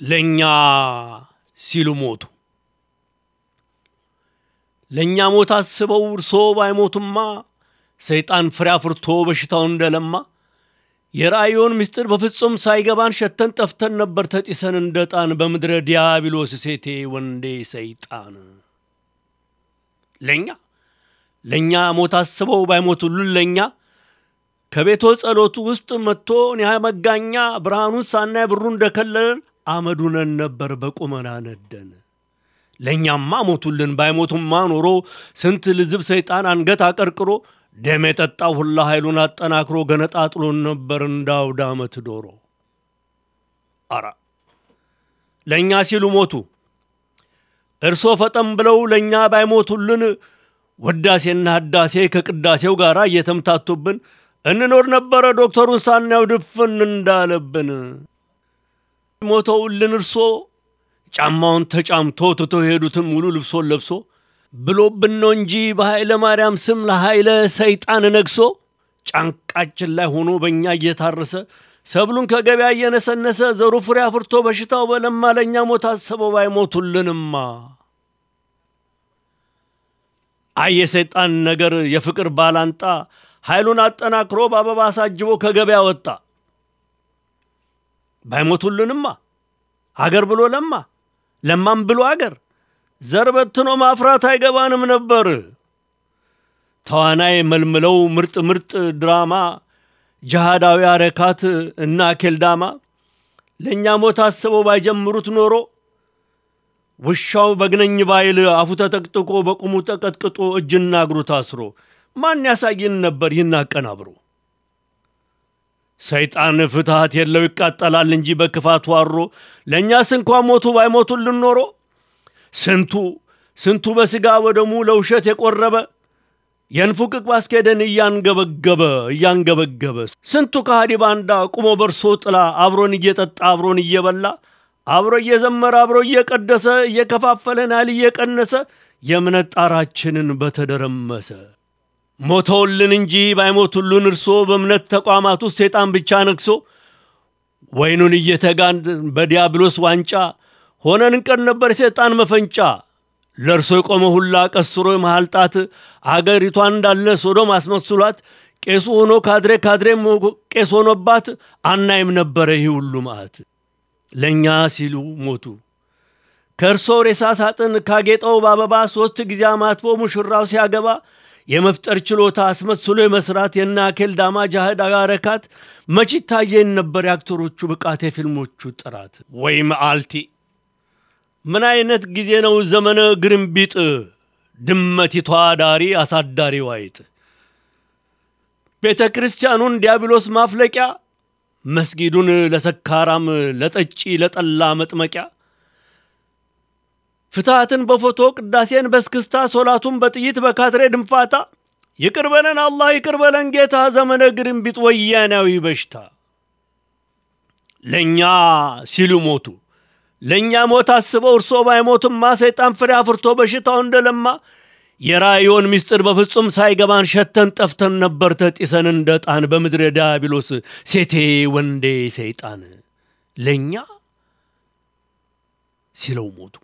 ለእኛ ሲሉ ሞቱ። ለእኛ ሞት አስበው እርሶ ባይሞቱማ ሰይጣን ፍሬ አፍርቶ በሽታው እንደለማ የራእዮን ምስጢር በፍጹም ሳይገባን ሸተን ጠፍተን ነበር ተጢሰን እንደ ጣን በምድረ ዲያብሎስ ሴቴ ወንዴ ሰይጣን ለእኛ ለእኛ ሞት አስበው ባይሞቱልን ለእኛ ከቤቶ ጸሎቱ ውስጥ መጥቶ ኒያ መጋኛ ብርሃኑን ሳናይ ብሩ እንደከለለን አመዱነን ነበር በቁመና ነደን። ለእኛማ ሞቱልን ባይሞቱማ ኖሮ ስንት ልዝብ ሰይጣን አንገት አቀርቅሮ ደም የጠጣው ሁላ ኃይሉን አጠናክሮ ገነጣጥሎን ነበር እንደ አውደ ዓመት ዶሮ። አራ ለእኛ ሲሉ ሞቱ። እርሶ ፈጠን ብለው ለእኛ ባይሞቱልን ወዳሴና ህዳሴ ከቅዳሴው ጋር እየተምታቱብን እንኖር ነበረ ዶክተሩን ሳናየው ድፍን እንዳለብን። ሞተውልን እርሶ ጫማውን ተጫምቶ ትቶ የሄዱትን ሙሉ ልብሶን ለብሶ ብሎብን ነው እንጂ በኃይለ ማርያም ስም ለኃይለ ሰይጣን ነግሶ ጫንቃችን ላይ ሆኖ በእኛ እየታረሰ ሰብሉን ከገበያ እየነሰነሰ ዘሩ ፍሬ አፍርቶ በሽታው በለማ ለእኛ ሞት አሰበው ባይሞቱልንማ። አይ የሰይጣን ነገር የፍቅር ባላንጣ ኃይሉን አጠናክሮ በአበባ አሳጅቦ ከገበያ ወጣ። ባይሞቱልንማ አገር ብሎ ለማ ለማም ብሎ አገር ዘር በትኖ ማፍራት አይገባንም ነበር። ተዋናይ መልምለው ምርጥ ምርጥ ድራማ ጅሃዳዊ አረካት እና ኬልዳማ ለእኛ ሞት አስበው ባይጀምሩት ኖሮ ውሻው በግነኝ ባይል አፉ ተጠቅጥቆ በቁሙ ተቀጥቅጦ እጅና እግሩ ታስሮ ማን ያሳይን ነበር ይህን አቀናብሮ። ሰይጣን ፍትሐት የለው ይቃጠላል እንጂ በክፋቱ አሮ። ለእኛስ እንኳ ሞቱ ባይሞቱልን ኖሮ ስንቱ ስንቱ በሥጋ ወደሙ ለውሸት የቆረበ? የንፉቅቅ ባስኬደን እያንገበገበ እያንገበገበ ስንቱ ከሃዲ ባንዳ ቁሞ በርሶ ጥላ አብሮን እየጠጣ አብሮን እየበላ? አብሮ እየዘመረ አብሮ እየቀደሰ እየከፋፈለን ያህል እየቀነሰ የእምነት ጣራችንን በተደረመሰ ሞተውልን እንጂ ባይሞቱልን እርሶ በእምነት ተቋማት ውስጥ ሴጣን ብቻ ነግሶ ወይኑን እየተጋን በዲያብሎስ ዋንጫ ሆነን እንቀር ነበር የሰይጣን መፈንጫ። ለእርሶ የቆመ ሁላ ቀስሮ የመሃል ጣት አገሪቷን እንዳለ ሶዶም አስመስሏት ቄሱ ሆኖ ካድሬ ካድሬም ቄስ ሆኖባት አናይም ነበረ ይህ ሁሉ መዓት። ለእኛ ሲሉ ሞቱ። ከእርሶ ሬሳ ሳጥን ካጌጠው በአበባ ሦስት ጊዜ አማትቦ ሙሽራው ሲያገባ የመፍጠር ችሎታ አስመስሎ የመስራት የነ አኬል ዳማ ጃህዳዊ አረካት መች ይታየን ነበር የአክተሮቹ ብቃት የፊልሞቹ ጥራት። ወይ መዓልቲ ምን አይነት ጊዜ ነው ዘመነ ግርምቢጥ? ድመቲቷ ዳሪ አሳዳሪ ዋይጥ ቤተ ክርስቲያኑን ዲያብሎስ ማፍለቂያ? መስጊዱን ለሰካራም ለጠጪ ለጠላ መጥመቂያ ፍትሐትን በፎቶ ቅዳሴን በስክስታ ሶላቱን በጥይት በካትሬ ድንፋታ ይቅር በለን አላህ ይቅር በለን ጌታ ዘመነ ግርምቢጥ ወያናዊ በሽታ ለእኛ ሲሉ ሞቱ። ለእኛ ሞት አስበው እርሶ ባይሞቱማ ሰይጣን ፍሬ አፍርቶ በሽታው እንደለማ የራእዮን ምስጢር በፍጹም ሳይገባን ሸተን ጠፍተን ነበር ተጢሰን እንደ ጣን በምድረ ዲያብሎስ ሴቴ ወንዴ ሰይጣን ለእኛ ሲለው ሞቱ።